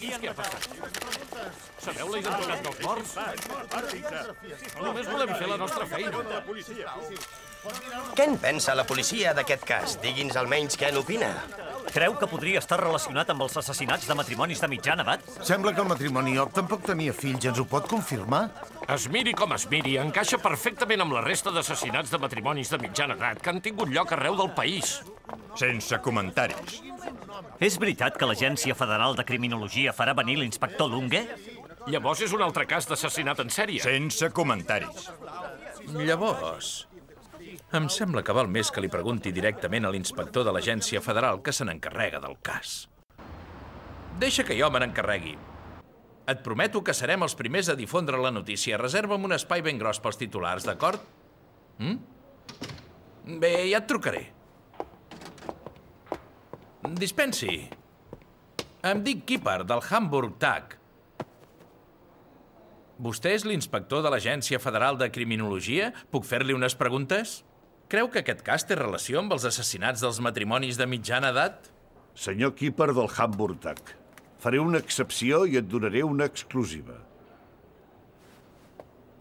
Què ha passat? Sabeu la identitat dels morts? Només volem fer la nostra feina. Què en pensa la policia d'aquest cas? Digui'ns almenys què n'opina. Creu que podria estar relacionat amb els assassinats de matrimonis de mitjana edat? Sembla que el matrimoni Job tampoc tenia fills, ens ho pot confirmar? Es miri com es miri, encaixa perfectament amb la resta d'assassinats de matrimonis de mitjana edat que han tingut lloc arreu del país. Sense comentaris. És veritat que l'Agència Federal de Criminologia farà venir l'inspector Lunge? Llavors és un altre cas d'assassinat en sèrie. Sense comentaris. Llavors, em sembla que val més que li pregunti directament a l'inspector de l'Agència Federal que se n'encarrega del cas. Deixa que jo me n'encarregui. Et prometo que serem els primers a difondre la notícia. Reserva'm un espai ben gros pels titulars, d'acord? Mm? Bé, ja et trucaré. Dispensi. Em dic Kipper, del Hamburg Tag. Vostè és l'inspector de l'Agència Federal de Criminologia? Puc fer-li unes preguntes? Creu que aquest cas té relació amb els assassinats dels matrimonis de mitjana edat? Senyor Kipper del Hamburg Tag, faré una excepció i et donaré una exclusiva.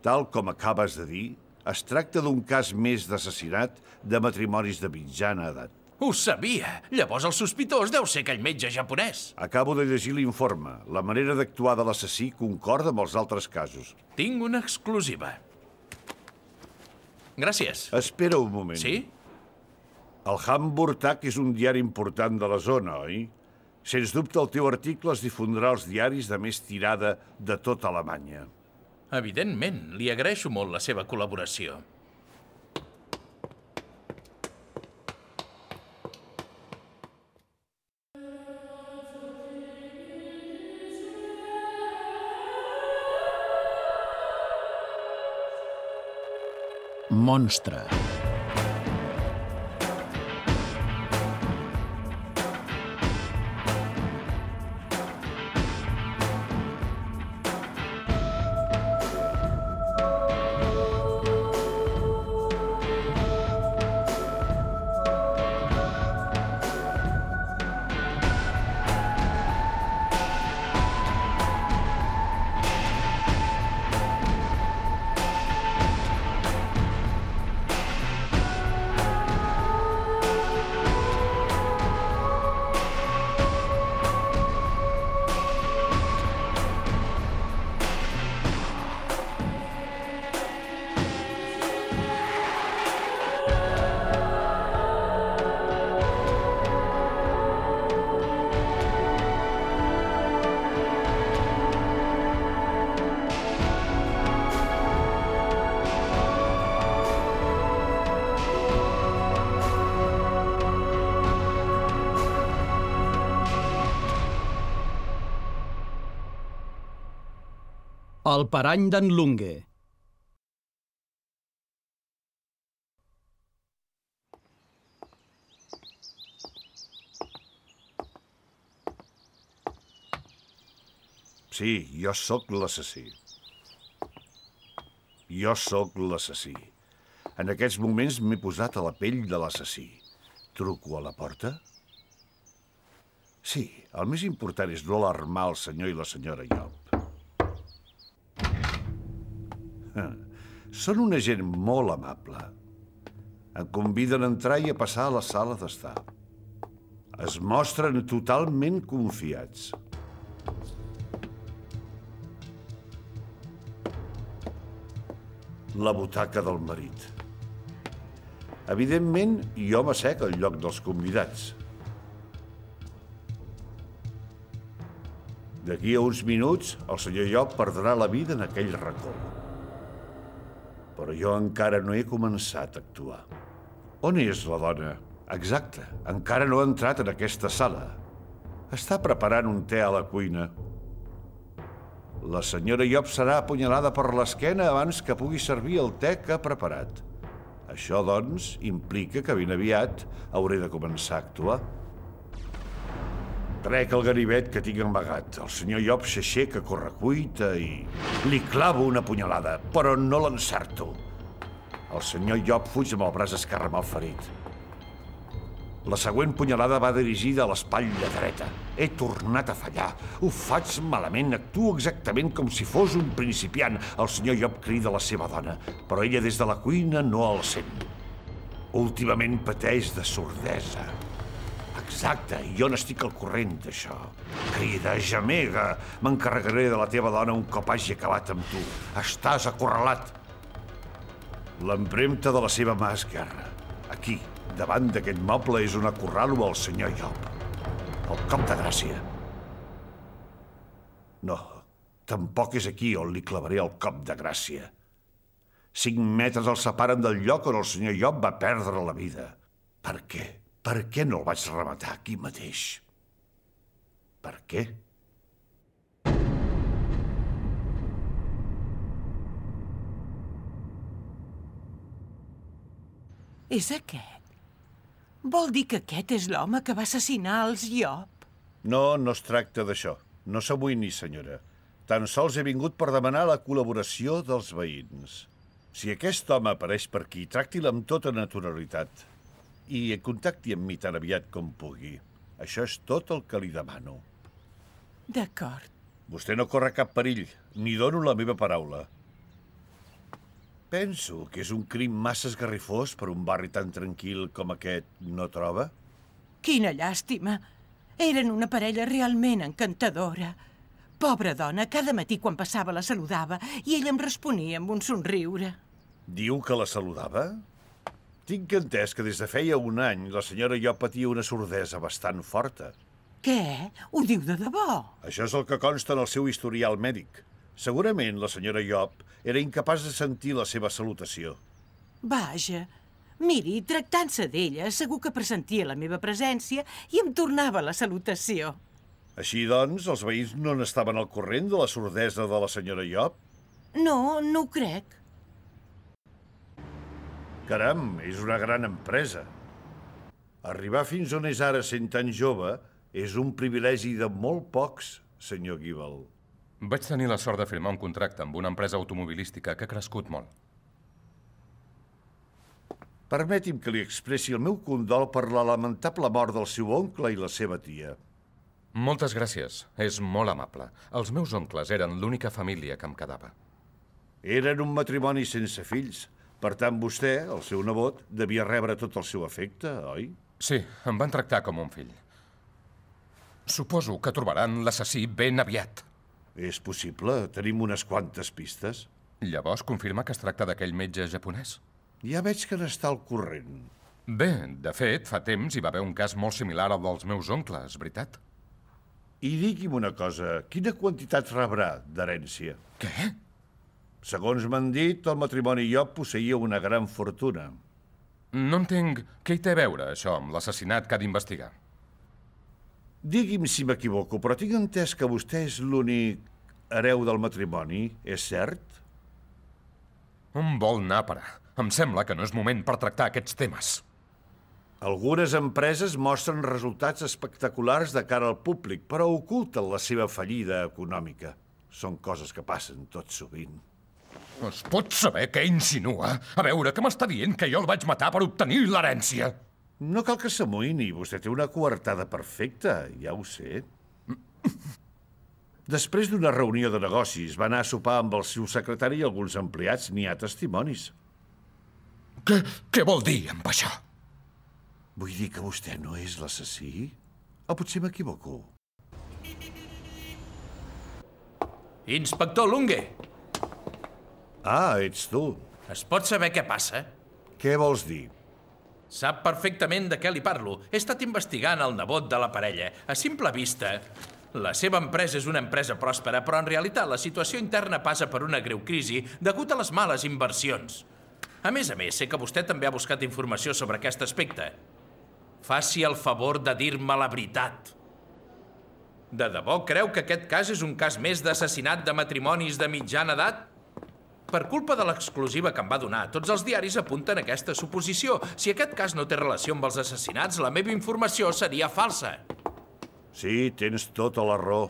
Tal com acabes de dir, es tracta d'un cas més d'assassinat de matrimonis de mitjana edat. Ho sabia! Llavors el sospitós deu ser aquell metge japonès. Acabo de llegir l'informe. La manera d'actuar de l'assassí concorda amb els altres casos. Tinc una exclusiva. Gràcies. Espera un moment. Sí? El Hamburg Tag és un diari important de la zona, oi? Sens dubte el teu article es difondrà als diaris de més tirada de tota Alemanya. Evidentment, li agraeixo molt la seva col·laboració. Monstre. El parany d'en Lunge. Sí, jo sóc l'assassí. Jo sóc l'assassí. En aquests moments m'he posat a la pell de l'assassí. Truco a la porta? Sí, el més important és no alarmar el senyor i la senyora Job. Són una gent molt amable. Em conviden a entrar i a passar a la sala d'estar. Es mostren totalment confiats. La butaca del marit. Evidentment, jo m'assec al lloc dels convidats. D'aquí a uns minuts, el senyor Llop perdrà la vida en aquell racó. Però jo encara no he començat a actuar. On és la dona? Exacte, encara no ha entrat en aquesta sala. Està preparant un te a la cuina. La senyora Llop serà apunyalada per l'esquena abans que pugui servir el te que ha preparat. Això, doncs, implica que ben aviat hauré de començar a actuar. Trec el ganivet que tinc amagat. El senyor Llop s'aixeca correcuita i li clavo una punyalada, però no l'encerto. El senyor Llop fuig amb el braç esquerre mal ferit. La següent punyalada va dirigida a l'espatlla dreta. He tornat a fallar. Ho faig malament, actuo exactament com si fos un principiant. El senyor Job crida la seva dona, però ella des de la cuina no el sent. Últimament pateix de sordesa. Exacte, i jo n'estic al corrent d'això. Crida, gemega, m'encarregaré de la teva dona un cop hagi acabat amb tu. Estàs acorralat. L'empremta de la seva mà esquerra. Aquí, davant d'aquest moble, és on acorralo el senyor Job. El cop de gràcia. No, tampoc és aquí on li clavaré el cop de gràcia. Cinc metres el separen del lloc on el senyor Job va perdre la vida. Per què? Per què no el vaig rematar aquí mateix? Per què? És aquest? Vol dir que aquest és l'home que va assassinar els Llop? No, no es tracta d'això. No s'amoïni, senyora. Tan sols he vingut per demanar la col·laboració dels veïns. Si aquest home apareix per aquí, tracti-la amb tota naturalitat i contacti amb mi tan aviat com pugui. Això és tot el que li demano. D'acord. Vostè no corre cap perill, ni dono la meva paraula. Penso que és un crim massa esgarrifós per un barri tan tranquil com aquest, no troba? Quina llàstima. Eren una parella realment encantadora. Pobra dona, cada matí quan passava la saludava i ell em responia amb un somriure. Diu que la saludava? Tinc entès que des de feia un any la senyora jo patia una sordesa bastant forta. Què? Ho diu de debò? Això és el que consta en el seu historial mèdic. Segurament la senyora Job era incapaç de sentir la seva salutació. Vaja, miri, tractant-se d'ella, segur que pressentia la meva presència i em tornava la salutació. Així doncs, els veïns no n'estaven al corrent de la sordesa de la senyora Job? No, no ho crec. Caram, és una gran empresa. Arribar fins on és ara sent tan jove és un privilegi de molt pocs, senyor Gibel. Vaig tenir la sort de firmar un contracte amb una empresa automobilística que ha crescut molt. Permeti'm que li expressi el meu condol per la lamentable mort del seu oncle i la seva tia. Moltes gràcies. És molt amable. Els meus oncles eren l'única família que em quedava. Eren un matrimoni sense fills. Per tant, vostè, el seu nebot, devia rebre tot el seu afecte, oi? Sí, em van tractar com un fill. Suposo que trobaran l'assassí ben aviat. És possible. Tenim unes quantes pistes. Llavors confirma que es tracta d'aquell metge japonès. Ja veig que n'està al corrent. Bé, de fet, fa temps hi va haver un cas molt similar al dels meus oncles, veritat? I digui'm una cosa, quina quantitat rebrà d'herència? Què? Segons m'han dit, el matrimoni Job posseïa una gran fortuna. No entenc què hi té a veure, això, amb l'assassinat que ha d'investigar. Digui'm si m'equivoco, però tinc entès que vostè és l'únic hereu del matrimoni, és cert? On vol anar a parar? Em sembla que no és moment per tractar aquests temes. Algunes empreses mostren resultats espectaculars de cara al públic, però oculten la seva fallida econòmica. Són coses que passen tot sovint. Es pot saber què insinua? A veure, que m'està dient que jo el vaig matar per obtenir l'herència? No cal que s'amoïni, vostè té una coartada perfecta, ja ho sé. Després d'una reunió de negocis, va anar a sopar amb el seu secretari i alguns empleats, n'hi ha testimonis. Què, què vol dir amb això? Vull dir que vostè no és l'assassí? O potser m'equivoco? Inspector Lunge, Ah, ets tu. es pot saber què passa? Què vols dir? Sap perfectament de què li parlo. He estat investigant el nebot de la parella. A simple vista, la seva empresa és una empresa pròspera, però en realitat la situació interna passa per una greu crisi degut a les males inversions. A més a més, sé que vostè també ha buscat informació sobre aquest aspecte. Faci el favor de dir-me la veritat. De debò creu que aquest cas és un cas més d'assassinat de matrimonis de mitjana edat? Per culpa de l'exclusiva que em va donar, tots els diaris apunten aquesta suposició. Si aquest cas no té relació amb els assassinats, la meva informació seria falsa. Sí, tens tota la raó.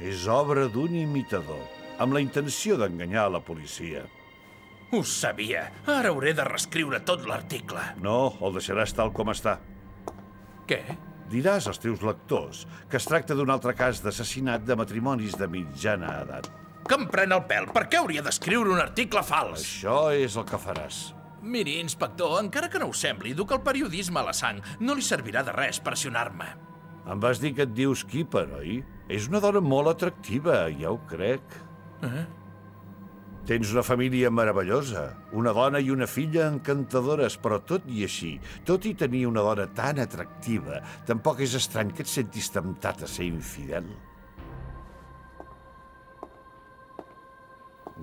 És obra d'un imitador, amb la intenció d'enganyar la policia. Ho sabia. Ara hauré de reescriure tot l'article. No, el deixaràs tal com està. Què? Diràs als teus lectors que es tracta d'un altre cas d'assassinat de matrimonis de mitjana edat. Que em pren el pèl. Per què hauria d'escriure un article fals? Això és el que faràs. Miri, inspector, encara que no ho sembli, duc el periodisme a la sang. No li servirà de res pressionar-me. Em vas dir que et dius Keeper, oi? És una dona molt atractiva, ja ho crec. Eh? Tens una família meravellosa, una dona i una filla encantadores, però tot i així, tot i tenir una dona tan atractiva, tampoc és estrany que et sentis temptat a ser infidel.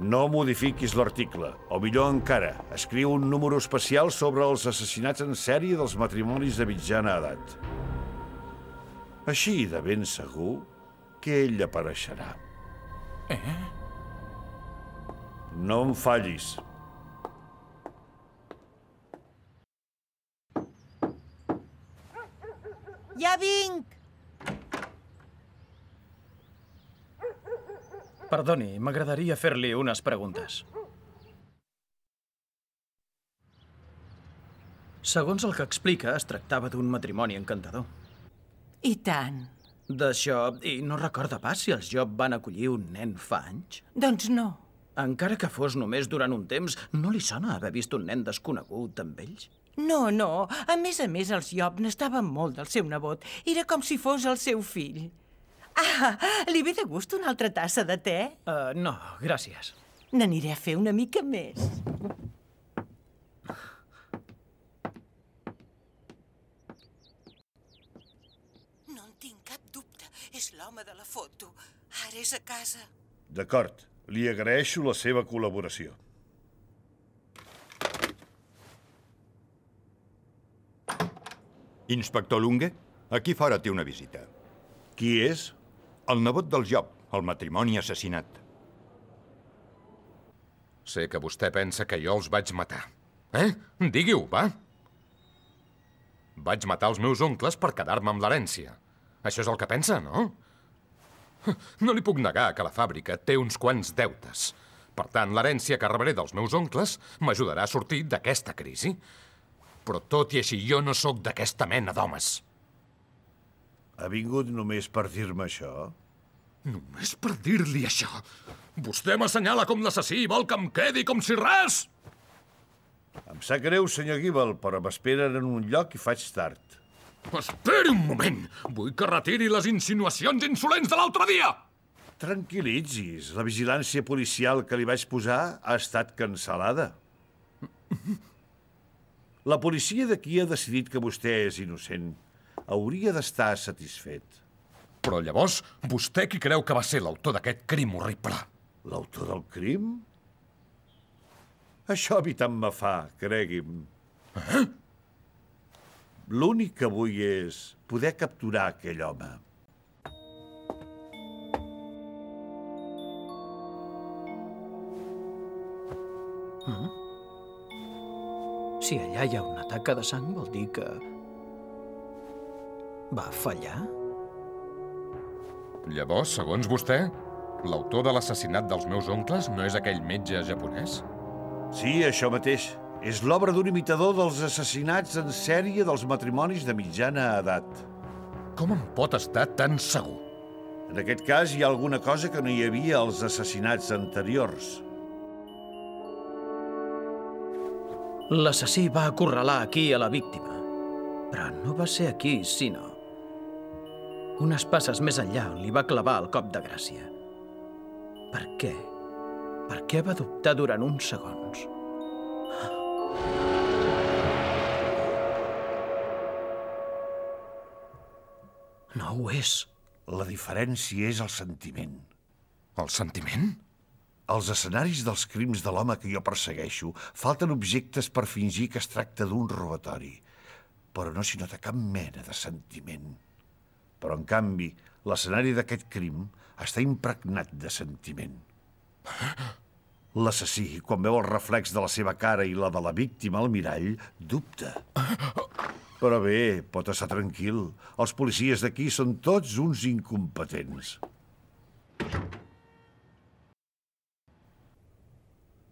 No modifiquis l'article, o millor encara, escriu un número especial sobre els assassinats en sèrie dels matrimonis de mitjana edat. Així, de ben segur, que ell apareixerà. Eh? No em fallis. Ja vinc! Perdoni, m'agradaria fer-li unes preguntes. Segons el que explica, es tractava d'un matrimoni encantador. I tant. D'això, i no recorda pas si els Job van acollir un nen fa anys? Doncs no. Encara que fos només durant un temps, no li sona haver vist un nen desconegut amb ells? No, no. A més a més, els Job n'estaven molt del seu nebot. Era com si fos el seu fill. Ah, li ve de gust una altra tassa de te? Uh, no, gràcies. N'aniré a fer una mica més. No en tinc cap dubte. És l'home de la foto. Ara és a casa. D'acord, li agraeixo la seva col·laboració. Inspector Lunge, aquí fora té una visita. Qui és? El nebot del Job, el matrimoni assassinat. Sé que vostè pensa que jo els vaig matar. Eh? Digui-ho, va. Vaig matar els meus oncles per quedar-me amb l'herència. Això és el que pensa, no? No li puc negar que la fàbrica té uns quants deutes. Per tant, l'herència que rebré dels meus oncles m'ajudarà a sortir d'aquesta crisi. Però tot i així, jo no sóc d'aquesta mena d'homes. Ha vingut només per dir-me això? Només per dir-li això. Vostè m'assenyala com l'assassí i vol que em quedi com si res! Em sap greu, senyor Gibel, però m'esperen en un lloc i faig tard. Esperi un moment! Vull que retiri les insinuacions insolents de l'altre dia! Tranquil·litzis. La vigilància policial que li vaig posar ha estat cancel·lada. La policia d'aquí ha decidit que vostè és innocent. Hauria d'estar satisfet. Però llavors, vostè qui creu que va ser l'autor d'aquest crim horrible? L'autor del crim? Això a mi tant me fa, cregui'm. Eh? L'únic que vull és poder capturar aquell home. Mm? Si allà hi ha una taca de sang, vol dir que... Va fallar? Llavors, segons vostè, l'autor de l'assassinat dels meus oncles no és aquell metge japonès? Sí, això mateix. És l'obra d'un imitador dels assassinats en sèrie dels matrimonis de mitjana edat. Com en pot estar tan segur? En aquest cas hi ha alguna cosa que no hi havia als assassinats anteriors. L'assassí va acorralar aquí a la víctima. Però no va ser aquí, sinó... Unes passes més enllà on li va clavar el cop de gràcia. Per què? Per què va dubtar durant uns segons? No ho és. La diferència és el sentiment. El sentiment? Als escenaris dels crims de l'home que jo persegueixo falten objectes per fingir que es tracta d'un robatori, però no s'hi nota cap mena de sentiment. Però, en canvi, l'escenari d'aquest crim està impregnat de sentiment. L'assassí, quan veu el reflex de la seva cara i la de la víctima al mirall, dubta. Però bé, pot estar tranquil. Els policies d'aquí són tots uns incompetents.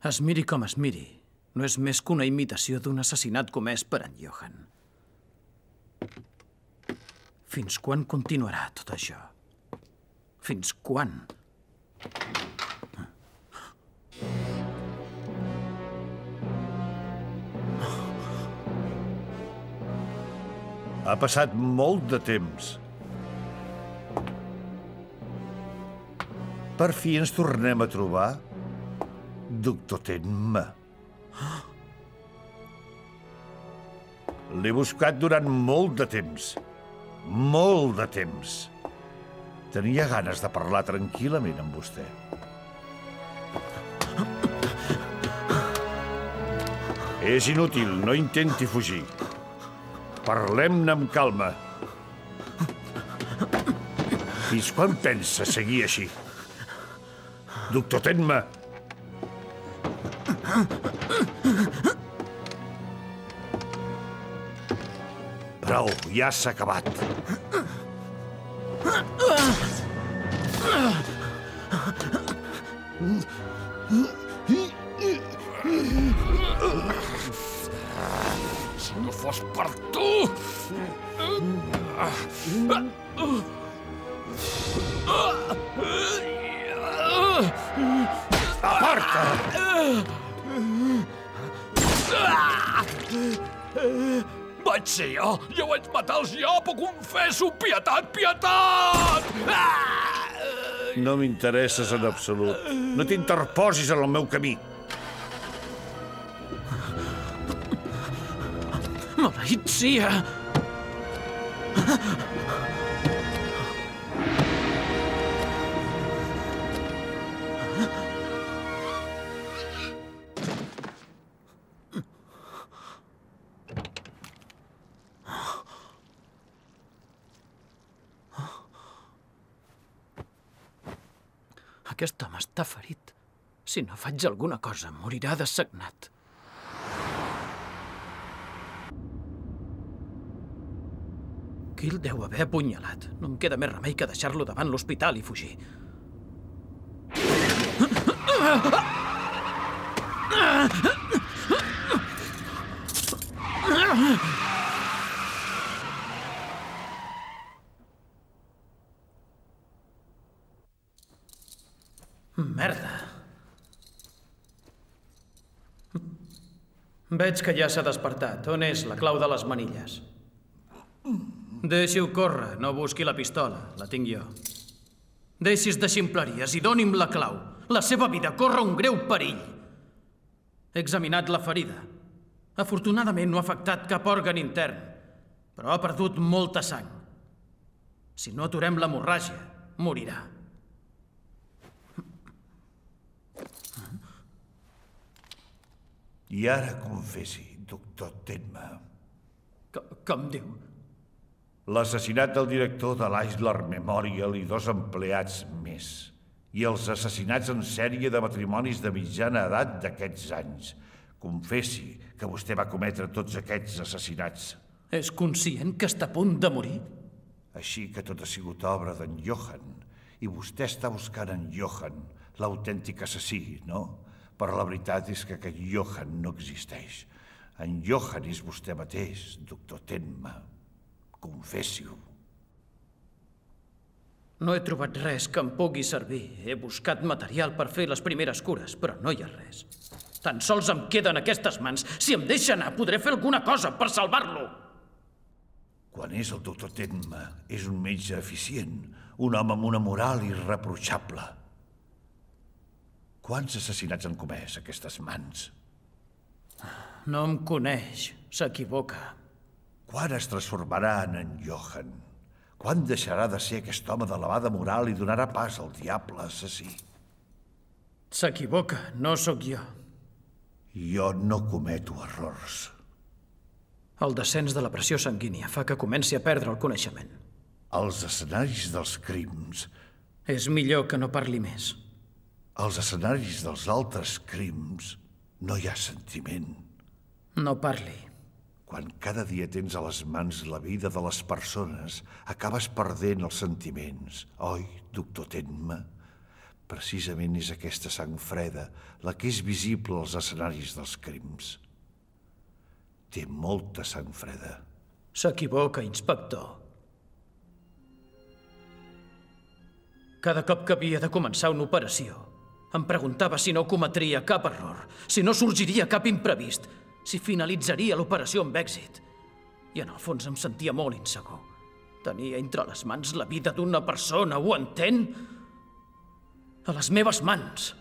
Es miri com es miri, no és més que una imitació d'un assassinat comès per en Johan. Fins quan continuarà tot això? Fins quan? Ha passat molt de temps. Per fi ens tornem a trobar, doctor Tenma. L'he buscat durant molt de temps. Molt de temps. Tenia ganes de parlar tranquil·lament amb vostè. És inútil, no intenti fugir. Parlem-ne amb calma. Fins quan pensa seguir així? Doctor Tenma! Prou, ja s'ha acabat. Si no fos per tu... Vaig ser jo! Jo vaig matar els llop, ho confesso! Pietat, pietat! Ah! No m'interesses en absolut. No t'interposis en el meu camí. Maleït sia! Aquest està ferit. Si no faig alguna cosa, morirà de sagnat. Qui el deu haver apunyalat? No em queda més remei que deixar-lo davant l'hospital i fugir. Merda. Veig que ja s'ha despertat. On és la clau de les manilles? Deixi-ho córrer, no busqui la pistola. La tinc jo. Deixis de ximpleries i doni'm la clau. La seva vida corre un greu perill. He examinat la ferida. Afortunadament no ha afectat cap òrgan intern, però ha perdut molta sang. Si no aturem l'hemorràgia, morirà. I ara confessi, doctor Tenma. Com, com diu? L'assassinat del director de l'Eisler Memorial i dos empleats més. I els assassinats en sèrie de matrimonis de mitjana edat d'aquests anys. Confessi que vostè va cometre tots aquests assassinats. És conscient que està a punt de morir? Així que tot ha sigut obra d'en Johan. I vostè està buscant en Johan, l'autèntic assassí, no? Però la veritat és que aquest Johan no existeix. En Johan és vostè mateix, doctor Tenma. Confessi-ho. No he trobat res que em pugui servir. He buscat material per fer les primeres cures, però no hi ha res. Tan sols em queden aquestes mans. Si em deixa anar, podré fer alguna cosa per salvar-lo. Quan és el doctor Tenma, és un metge eficient, un home amb una moral irreprotxable. Quants assassinats han comès aquestes mans? No em coneix. S'equivoca. Quan es transformarà en en Johan? Quan deixarà de ser aquest home d'elevada moral i donarà pas al diable assassí? S'equivoca. No sóc jo. Jo no cometo errors. El descens de la pressió sanguínia fa que comenci a perdre el coneixement. Els escenaris dels crims, És millor que no parli més. Els escenaris dels altres crims, no hi ha sentiment. No parli. Quan cada dia tens a les mans la vida de les persones, acabes perdent els sentiments. Oi, doctor Tenma? Precisament és aquesta sang freda la que és visible als escenaris dels crims. Té molta sang freda. S'equivoca, inspector. Cada cop que havia de començar una operació, em preguntava si no cometria cap error, si no sorgiria cap imprevist, si finalitzaria l'operació amb èxit. I en el fons em sentia molt insegur. Tenia entre les mans la vida d'una persona, ho entén? A les meves mans.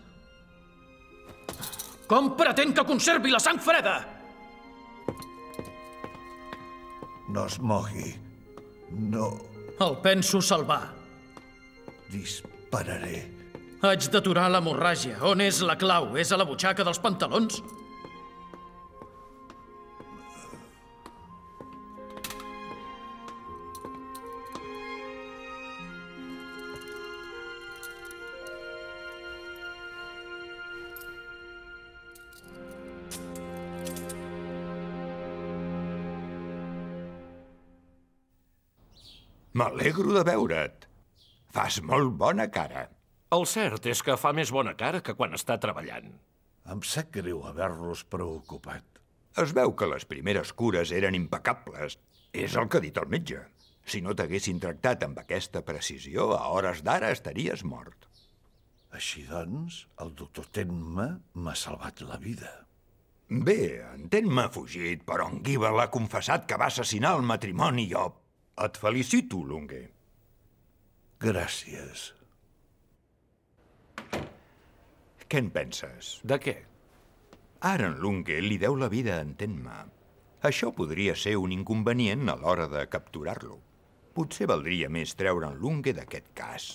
Com pretén que conservi la sang freda? No es mogui. No El penso salvar. dispararé. Haig d'aturar l'hemorràgia. On és la clau? És a la butxaca dels pantalons? M'alegro de veure't. Fas molt bona cara. El cert és que fa més bona cara que quan està treballant. Em sap greu haver-los preocupat. Es veu que les primeres cures eren impecables. És el que ha dit el metge. Si no t'haguessin tractat amb aquesta precisió, a hores d'ara estaries mort. Així doncs, el doctor Tenma m'ha salvat la vida. Bé, entén m'ha fugit, però en Gibbel ha confessat que va assassinar el matrimoni Job. Et felicito, Lunge. Gràcies. Què en penses? De què? Ara en Lunge li deu la vida a Entenma. Això podria ser un inconvenient a l'hora de capturar-lo. Potser valdria més treure en Lunge d'aquest cas.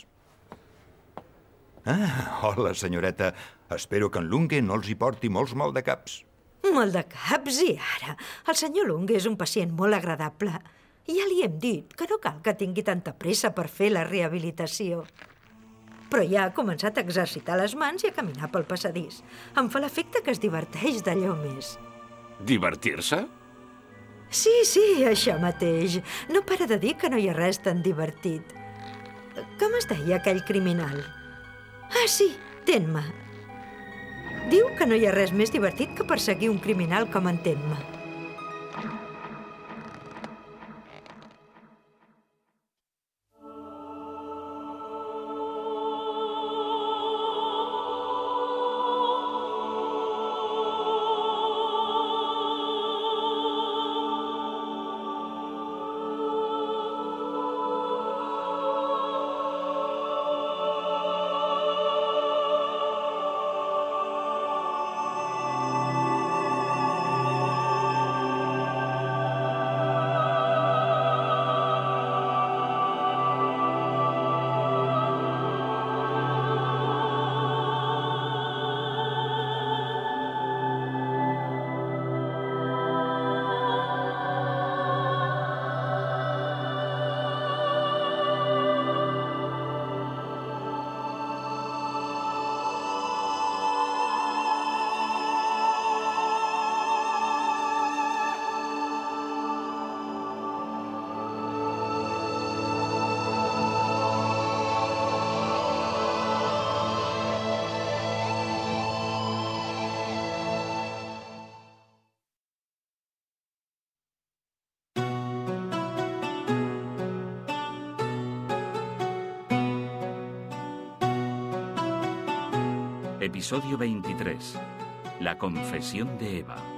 Ah, hola, senyoreta. Espero que en Lunge no els hi porti molts maldecaps. Mal de caps i ara. El senyor Lung és un pacient molt agradable. Ja li hem dit que no cal que tingui tanta pressa per fer la rehabilitació. Però ja ha començat a exercitar les mans i a caminar pel passadís. Em fa l'efecte que es diverteix d'allò més. Divertir-se? Sí, sí, això mateix. No para de dir que no hi ha res tan divertit. Com es deia aquell criminal? Ah, sí, Tenma. Diu que no hi ha res més divertit que perseguir un criminal com en Tenma. Episodio 23. La confesión de Eva.